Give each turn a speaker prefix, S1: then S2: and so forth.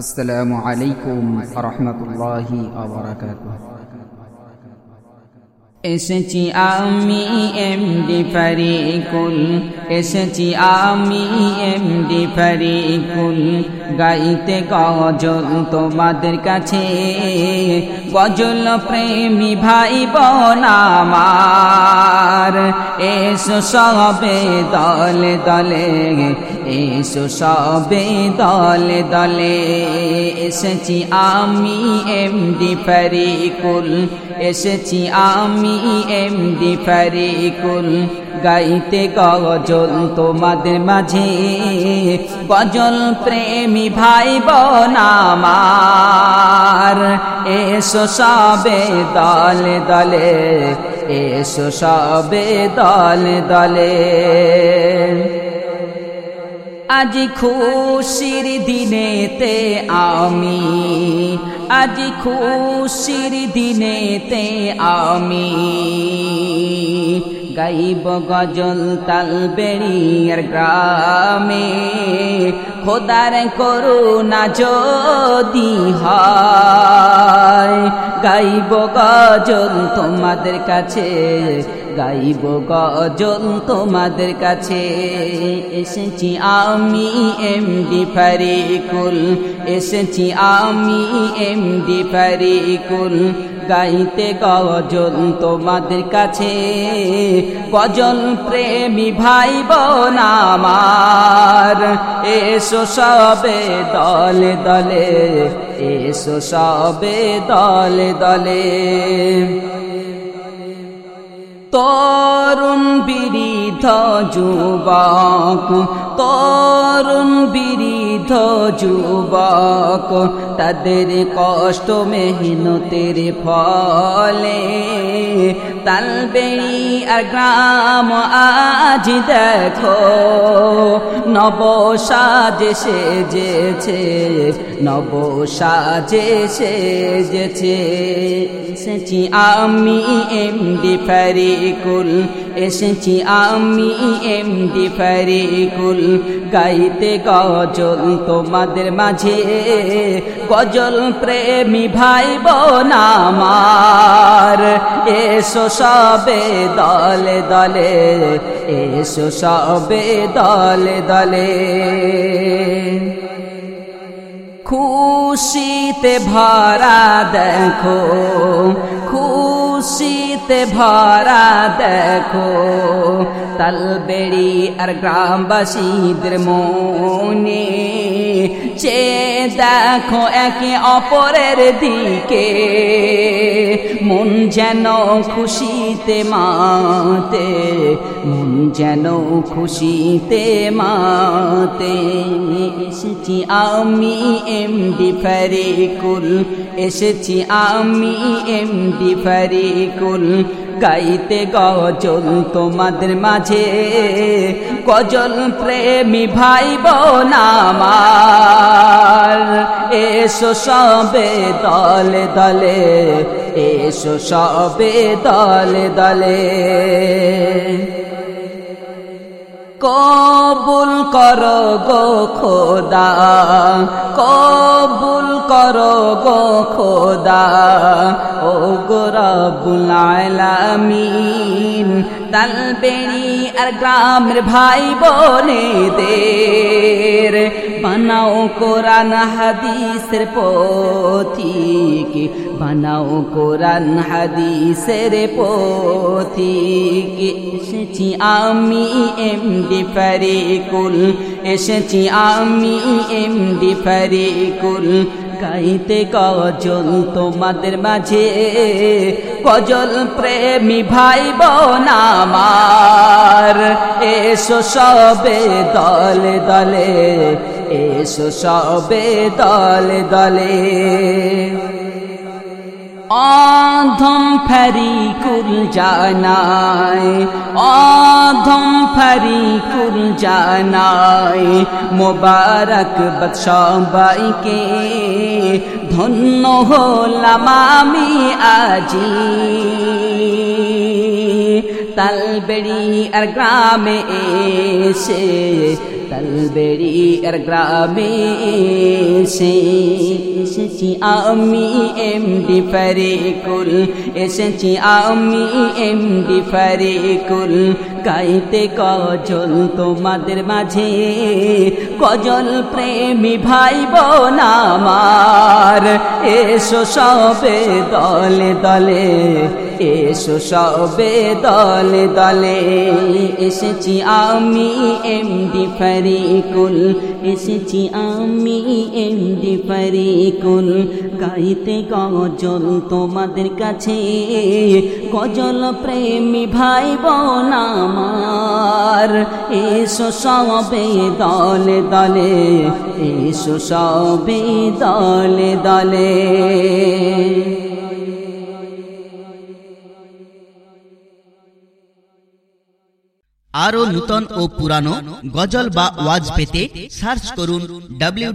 S1: আসসালামু আলাইকুম রহমতুল্লাহি
S2: এসেছি আমি এমডি ফারিকুল, এসেছি আমি এমডি ফারিকুল। গাইতে গজল তোমাদের কাছে, গজল প্রেমী ভাই বোন আমার। এসো সবে দলে দলে, এসো সবে দলে দলে। এসেছি আমি এমডি ফারিকুল, এসেছি আমি এমডি ফারিকুল। গাইতে গজল তোমাদের মাঝে। গজল প্রেমী ভাই বোন আমার। এসো সবে দলে দলে, এসো সবে দলে দলে। আজ খুশির দিনেতে আমি, আজ খুশির দিনেতে আমি। গাইব গজল তাল বেড়িয়ার গ্রামে। খোদার করুণা যদি হয়, গাইব গজল তোমাদের কাছে, গাইব গজল তোমাদের কাছে। এসেছি আমি এমডি ফারিকুল, এসেছি আমি এমডি ফারিকুল। গাইতে গজল তোমাদের কাছে। গজল প্রেমী ভাই বোন আমার। এসো সবে দলে দলে, এসো সবে দলে দলে। তরুণ বিরিধ যুবক তরুণ বিরিধ যুবক, তাদের কষ্ট মেহনতের ফলে তালবেড়ি আর গ্রাম আজ দেখো, নব সাজে সেজেছে, নব সাজে সেজেছে। এসেছি আমি এমডি ফারিকুল এসেছি আমি এমডি ফারিকুল। গাইতে গজল তোমাদের মাঝে। গজল প্রেমী ভাই বোন আমার। এসো সবে দলে দলে। এসো সবে দলে দলে। খুশিতে ভরা দেখো। খুশিতে ভরা দেখো, তালবেড়ি আর গ্রামবাসীদের মনে। চে দেখো একে অপরের দিকে, মন যেন খুশিতে মাতে, মন যেন খুশিতে মাতে। এসেছি আমি এমডি ফারিকুল, এসেছি আমি এমডি ফারিকুল। গাইতে গজল তোমাদের মাঝে, গজল প্রেমী ভাই বোন আমার। এসো সবে দলে দলে, এসো সবে দলে দলে। কবুল কর গো খোদা, কবুল কর গো খোদা, ও গোরা আলামিন, তালবেড়ি আর গ্রামের ভাই বোনেদের বানাও কোরআন হাদিসের পথিক, বানাও কোরআন হাদিসের পথিক। এসেছি আমি এমডি ফারিকুল, এসেছি আমি এমডি ফারিকুল। গাইতে কজল তোমাদের মাঝে। কজল প্রেমী ভাই বোন আমার। এসো সবে দলে দলে, এসো সবে দলে দলে। অধম ফরিকুল জানায় অধম ফরিকুল জানায় মোবারক সবাইকে ধন্য হলাম আমি আজি। তালবেড়ি আর গ্রামে এসে তালবেরি আর গ্রামে এসে। এসেছি আমি এমডি ফারিকুল, এসেছি আমি এমডি ফারিকুল। গাইতে কজল তোমাদের মাঝে, কজল প্রেমী ভাই বোন আমার। এসো সবে দলে দলে এসো সবে দলে দলে। এসেছি আমি এমডি ফারিকুল, এসেছি আমি এমডি ফারিকুল। গাইতে গজল তোমাদের কাছে, গজল প্রেমী ভাই বোন আমার। এসো সবে দলে দলে, এসো সবে দলে দলে।
S3: আরও নূতন ও পুরানো গজল বা ওয়াজ পেতে সার্চ করুন ডাব্লিউ